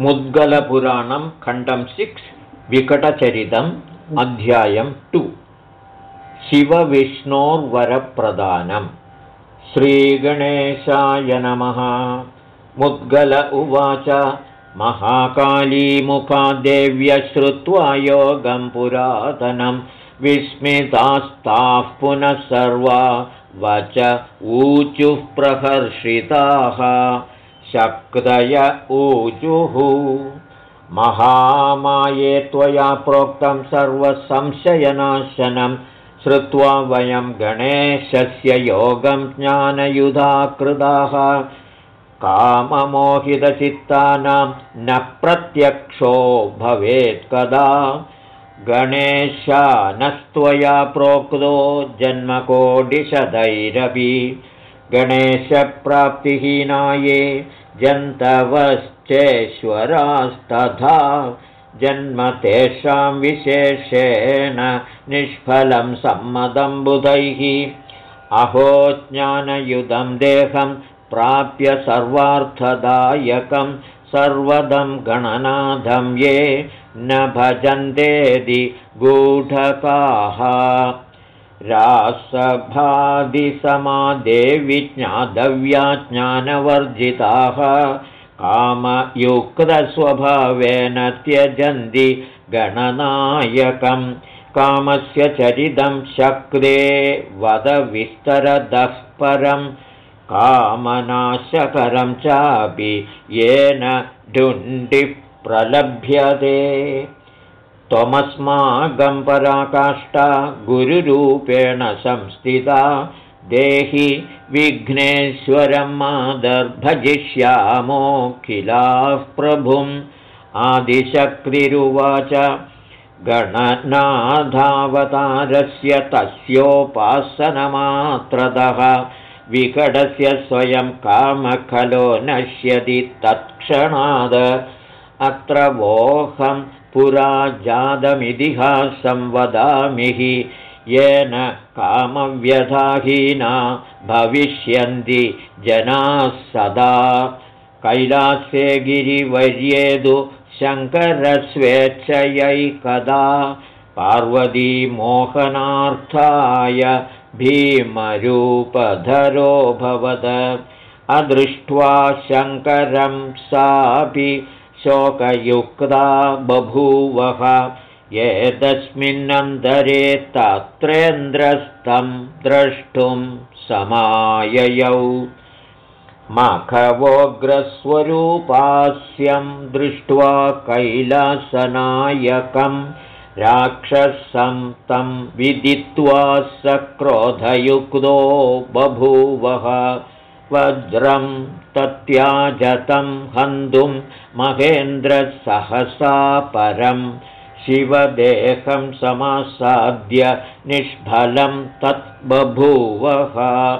मुद्गलपुराणं खण्डं सिक्स् विकटचरितम् अध्यायं टु. शिवविष्णोर्वरप्रदानं श्रीगणेशाय नमः। मुद्गल उवाच महाकालीमुखादेव्य श्रुत्वा योगं पुरातनं विस्मितास्ताः पुनः सर्वा वच ऊचुः प्रहर्षिताः शक्तय ऊचुः महामाये त्वया प्रोक्तं सर्वसंशयनाशनं श्रुत्वा वयं गणेशस्य योगं ज्ञानयुधा कृताः काममोहितचित्तानां न प्रत्यक्षो भवेत् कदा। गणेशानस्त्वया प्रोक्तो जन्मकोटिशतैरपि। गणेशप्राप्तिहीनाये जन्तवश्चेश्वरास्तथा जन्म तेषां विशेषेण निष्फलं सम्मतं बुधैः। अहो ज्ञानयुधं देहं प्राप्य सर्वार्थदायकं सर्वदं गणनाथं ये न भजन्तेदि गूढकाः रासभादिसमादेविज्ञातव्या ज्ञानवर्जिताः कामयुक्तस्वभावेन त्यजन्ति गणनायकं कामस्य चरितं शक्रे वदविस्तरदः परं कामनाशकरं चापि येन ढुण्डिः प्रलभ्यते त्वमस्माकं पराकाष्ठा गुरुरूपेण संस्थिता देहि विघ्नेश्वरं मादर्भजिष्यामोऽखिलाः प्रभुम्। आदिशक्तिरुवाच गणनाधावतारस्य तस्योपासनमात्रतः विकटस्य स्वयं कामखलो नश्यति तत्क्षणाद अत्र वोहं पुरा जातमितिहासं वदामि हि येन कामव्यधाहीना भविष्यन्ति जनाः सदा। कैलास्ये गिरिवर्येदु शङ्करस्वेच्छयैकदा पार्वतीमोहनार्थाय भीमरूपधरोऽभवद अदृष्ट्वा शङ्करं सापि शोकयुक्ता बभूवः। एतस्मिन्नन्तरे तत्रेन्द्रस्तं द्रष्टुं समाययौ। मखवोग्रस्वरूपास्यं दृष्ट्वा कैलासनायकं राक्षसं तं विदित्वा सक्रोधयुक्तो बभूवः वज्रं तत्याजतं हन्तुं महेन्द्रसहसा परं। शिवदेहं समासाद्य निष्फलं तत् बभूवः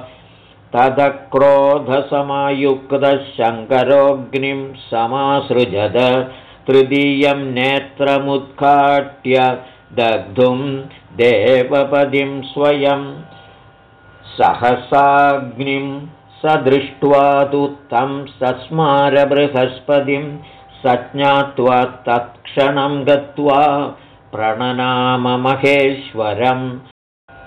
तदक्रोधसमायुक्तशङ्करोऽग्निं समासृजद। तृतीयं नेत्रमुद्घाट्य दग्धुं देवपदिं स्वयं। सहसाग्निं स दृष्ट्वा तु तं सस्मारबृहस्पतिं स ज्ञात्वा तत्क्षणं गत्वा प्रणनाममहेश्वरं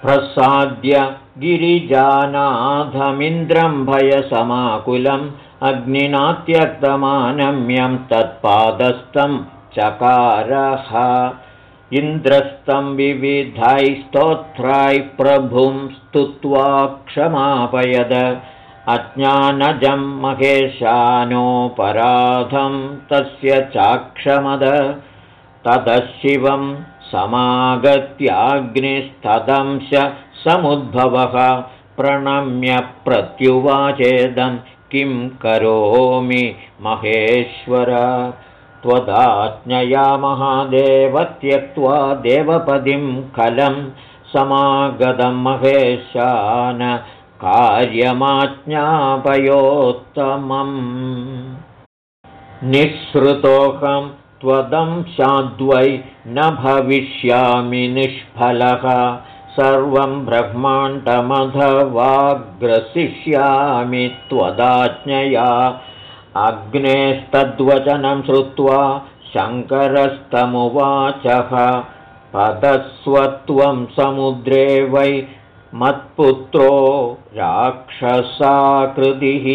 प्रसाद्य गिरिजानाथमिन्द्रं भयसमाकुलम् अग्निनात्यक्तमानम्यं तत्पादस्थं चकारः। इन्द्रस्तं विविधैस्तोत्राय प्रभुं स्तुत्वा क्षमापयद अज्ञानजं महेशानोपराधं तस्य चाक्षमद ततः शिवं समागत्याग्निस्तदंश समुद्भवः प्रणम्य प्रत्युवाचेदं किं करोमि महेश्वर? त्वदाज्ञया महादेव त्यक्त्वा देवपदिं खलं समागतं महेशान कार्यमाज्ञापयोत्तमम्। निःसृतोऽहं त्वदं शाद्वै न भविष्यामि निष्फलः। सर्वं ब्रह्माण्डमधवाग्रसिष्यामि त्वदाज्ञया। अग्नेस्तद्वचनं श्रुत्वा शङ्करस्तमुवाचः। पदस्वत्वं समुद्रे वै मत्पुत्रो राक्षसाकृतिः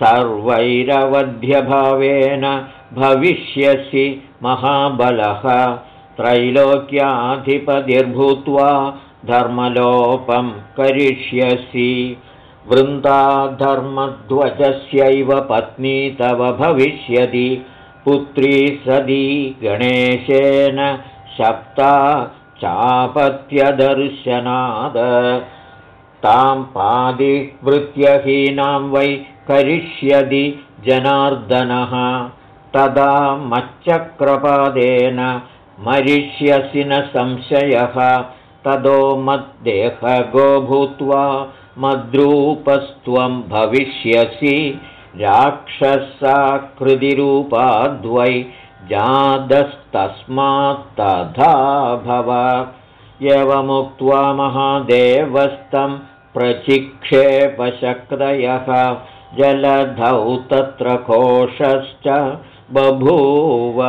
सर्वैरवध्यभावेन भविष्यसि महाबलः त्रैलोक्याधिपतिर्भूत्वा धर्मलोपं करिष्यसि। वृन्दाधर्मध्वजस्यैव पत्नी तव भविष्यति। पुत्री सदी गणेशेन शप्ता चापत्यदर्शनाद। तां पादिवृत्यहीनां वै करिष्यति जनार्दनः। तदा मच्चक्रपादेन मरिष्यसि न संशयः। तदो मद्देहगो भूत्वा मद्रूपस्त्वं भविष्यसि। राक्षसाकृतिरूपाद्वै जातस्तस्मात्तथा भव। एवमुक्त्वा महादेवस्तं प्रचिक्षेपशक्तयः। जलधौ तत्र कोशश्च बभूव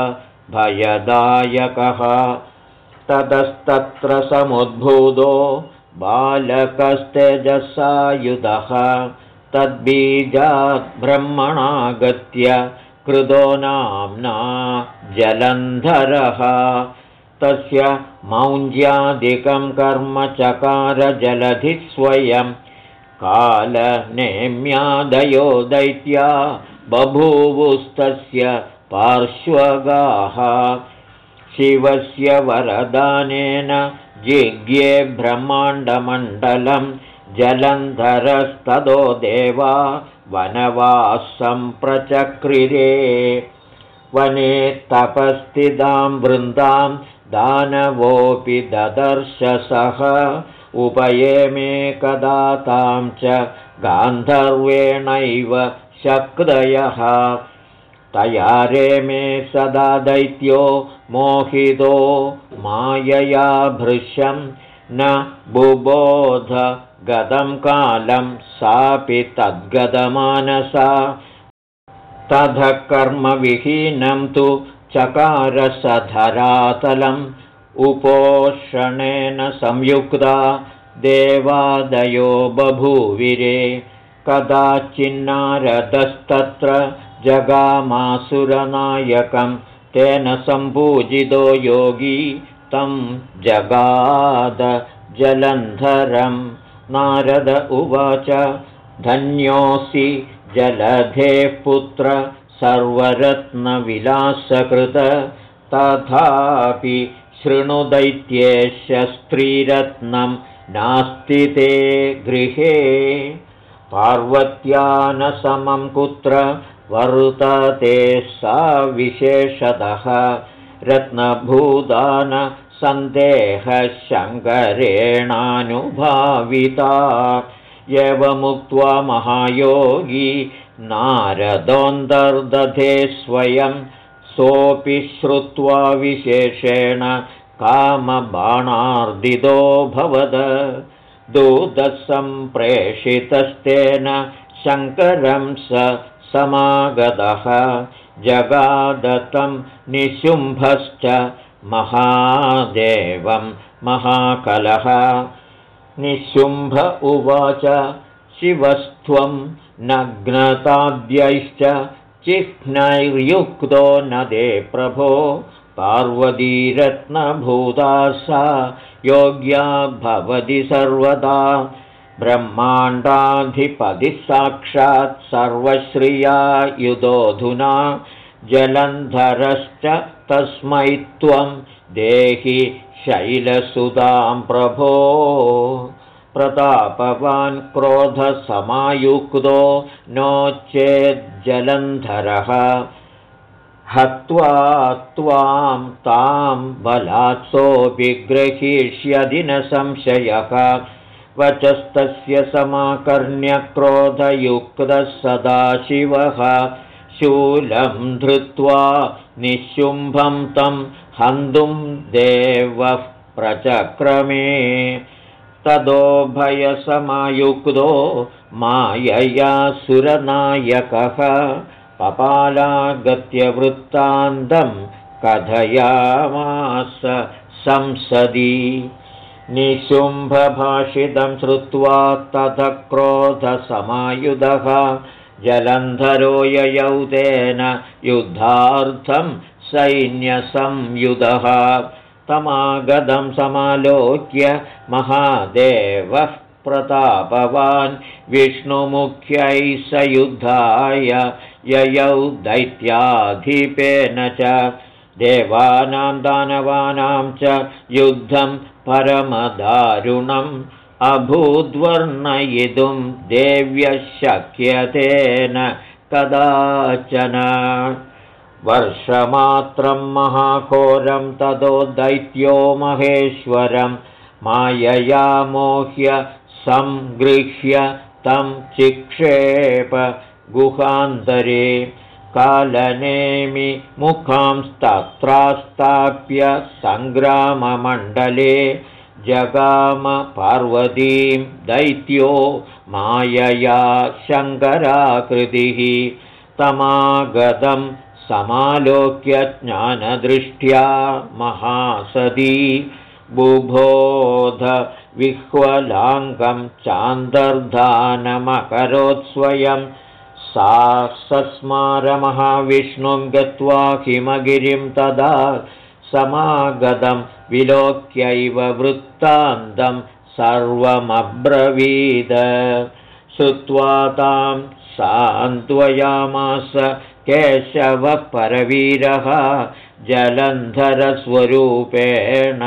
भयदायकः। ततस्तत्र समुद्भूतो बालकस्तेजसायुधः। तद्बीजात् ब्रह्मणागत्य कृतो नाम्ना जलन्धरः। तस्य मौञ्ज्यादिकं कर्म चकारजलधिस्वयं कालनेम्यादयो दैत्या बभूवुस्तस्य पार्श्वगाः। शिवस्य वरदानेन जिज्ञे ब्रह्माण्डमण्डलं जलन्धरस्तदो देवा वनवासं प्रचक्रिरे। वने तपस्थितां वृन्दां दानवोऽपि ददर्शसः उपयेमेकदा तां च गान्धर्वेणैव शक्दयः तया रेमे सदा दैत्यो मोहितो मायया भृशं न बुबोध गतं कालं सापि तद्गतमानसा तथ कर्मविहीनं तु चकारसधरातलम् उपोषणेन संयुक्ता देवादयो बभूविरे। कदाचिन्नारदस्तत्र जगामासुरनायकं तेन सम्पूजितो योगी तं जगाद जलन्धरं नारद उवाच धन्योऽसि जलधेः पुत्र सर्वरत्नविलासकृत तथापि शृणुदैत्येश स्त्रीरत्नं नास्ति ते गृहे। पार्वत्यानसमं कुत्र वर्तते सा विशेषतः रत्नभूदानसन्देहशङ्करेणानुभाविता एवमुक्त्वा महायोगी नारदोऽन्तर्दधे स्वयं सोऽपि श्रुत्वा विशेषेण कामबाणार्दितो भवद। दूतसम्प्रेषितस्तेन शङ्करं समागतः। जगादतं निशुम्भश्च महादेवं महाकलः। निशुम्भ उवाच शिवस्त्वं नग्नताद्यैश्च चिह्नैर्युक्तो न दे प्रभो। पार्वतीरत्नभूता सा योग्या भवति सर्वदा। ब्रह्माण्डाधिपतिः साक्षात् सर्वश्रिया युधोऽधुना। जलन्धरश्च तस्मै त्वं देहि शैलसुतां प्रभो। प्रतापवान् क्रोधसमायुक्तो नो चेज्जलन्धरः हत्वा त्वां तां बलात्सोऽभिग्रहीष्यदि न संशयः वचस्तस्य समाकर्ण्यक्रोधयुक्तः सदाशिवः शूलं धृत्वा निशुम्भं तं हन्तुं देवः प्रचक्रमे। तदो भयसमायुक्तो मायया सुरनायकः पपालागत्यवृत्तान्तं कथयामास संसदि। निशुम्भभाषितं श्रुत्वा तथ क्रोधसमायुधः जलन्धरो ययौ तेन युद्धार्थं सैन्यसंयुधः। तमागतं समालोक्य महादेवः प्रतापवान् विष्णुमुख्यै स युद्धाय ययौ दैत्याधिपेन च। देवानां दानवानां च युद्धं परमदारुणम् अभूद्वर्णयितुं देव्यशक्यतेन कदाचन। वर्षमात्रं महाघोरं ततो दैत्यो महेश्वरं मायया मोह्य सङ्गृह्य तं चिक्षेप गुहान्तरे। कालनेमि मुखांस्तत्रास्ताप्य सङ्ग्राममण्डले जगाम पार्वतीं दैत्यो मायया शङ्कराकृतिः तमागतं समालोक्य ज्ञानदृष्ट्या महासती बुबोध विह्वलाङ्गं चान्दर्धानमकरोत्स्वयं सा सस्मारमहाविष्णुं गत्वा हिमगिरिं तदा समागतं विलोक्यैव वृत्तान्तं सर्वमब्रवीद। श्रुत्वा तां सान्त्वयामास केशवपरवीरः जलन्धरस्वरूपेण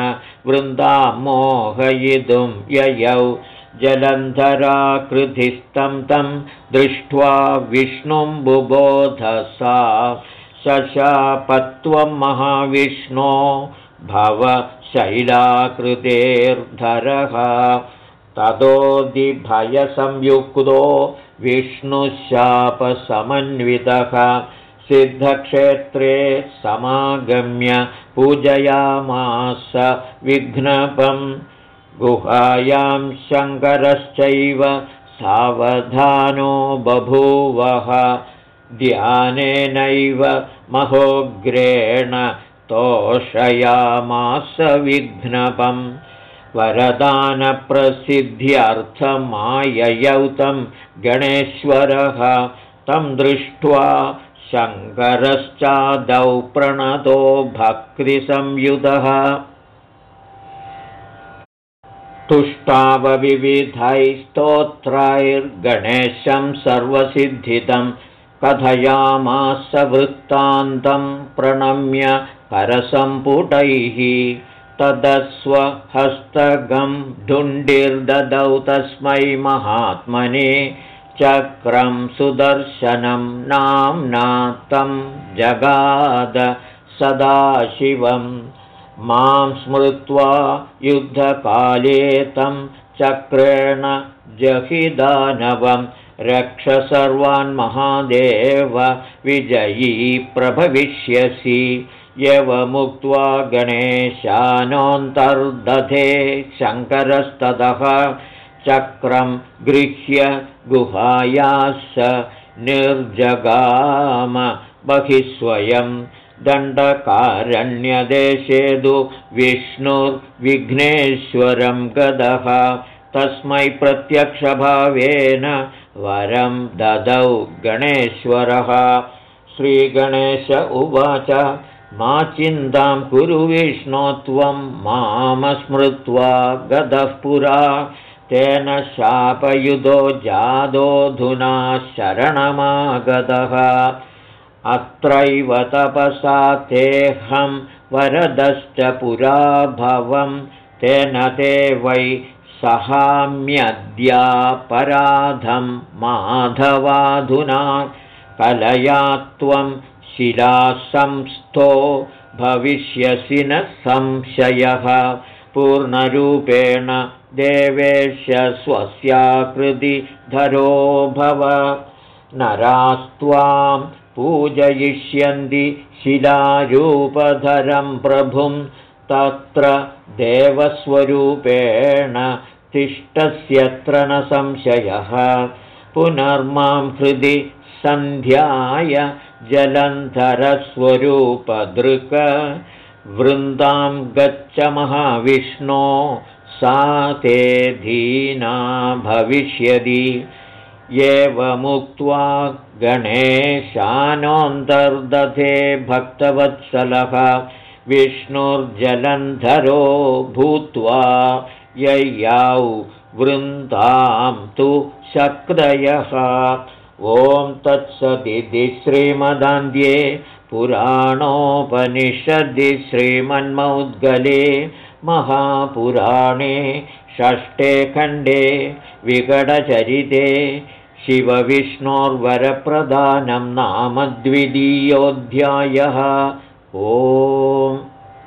वृन्दामोहयितुं ययौ जलन्धराकृधिस्तं तं दृष्ट्वा विष्णुं बुबोधसा शशापत्वं महाविष्णो भव शैलाकृतेर्धरः। ततोदिभयसंयुक्तो विष्णुशापसमन्वितः। सिद्धक्षेत्रे समागम्य पूजयामास विघ्नपं। गुहायां शङ्करश्चैव सावधानो बभूवः ध्यानेनैव महोग्रेण तोषयामास विघ्नपम् वरदानप्रसिद्ध्यर्थमाययौ तं गणेश्वरः। तं दृष्ट्वा शङ्करश्चादौ प्रणतो भक्तिसंयुधः। तुष्टावविविधैस्तोत्रैर्गणेशं सर्वसिद्धितं कथयामास वृत्तान्तं प्रणम्य करसम्पुटैः तदस्वहस्तगं ढुण्डिर्ददौ तस्मै महात्मने चक्रं सुदर्शनं नाम्ना तं जगाद सदाशिवं। मां स्मृत्वा युद्धकाले तं चक्रेण जहिदानवं रक्ष सर्वान् महादेव विजयी प्रभविष्यसि। यवमुक्त्वा गणेशानोऽन्तर्दधे शङ्करस्ततः चक्रं गृह्य गुहायाश्च निर्जगाम बहिस्वयं दण्डकारण्यदेशे तु विष्णुर्विघ्नेश्वरं गदः। तस्मै प्रत्यक्षभावेन वरं ददौ गणेश्वरः। श्रीगणेश उवाच मा चिन्तां कुरु विष्णो त्वं मामस्मृत्वा गतः पुरा। तेन शापयुधो जादोऽधुना शरणमागतः। अत्रैव तपसा तेऽहं वरदश्च पुरा भवं तेन ते वै सहाम्यद्यापराधं माधवाधुना कलया त्वं शिलासंस्थो भविष्यसि न संशयः। पूर्णरूपेण देवेश स्वस्याकृतिधरो भव। नरास्त्वां पूजयिष्यन्ति शिलारूपधरं प्रभुं तत्र देवस्वरूपेण तिष्ठस्यत्र न संशयः। पुनर्मां हृदि सन्ध्याय जलन्धरस्वरूपदृक् वृन्दां गच्छ महाविष्णो सा ते धीना भविष्यति। एवमुक्त्वा गणेशानोऽन्तर्दधे भक्तवत्सलः विष्णुर्जलन्धरो भूत्वा यय्याौ वृन्दां तु शक्रयः ॐ तत्सदिति श्रीमदान्ध्ये पुराणोपनिषदि श्रीमन्मौद्गले महापुराणे षष्ठे खण्डे विकटचरिते शिवविष्णोर्वरप्रदानं नाम द्वितीयोऽध्यायः 嗡。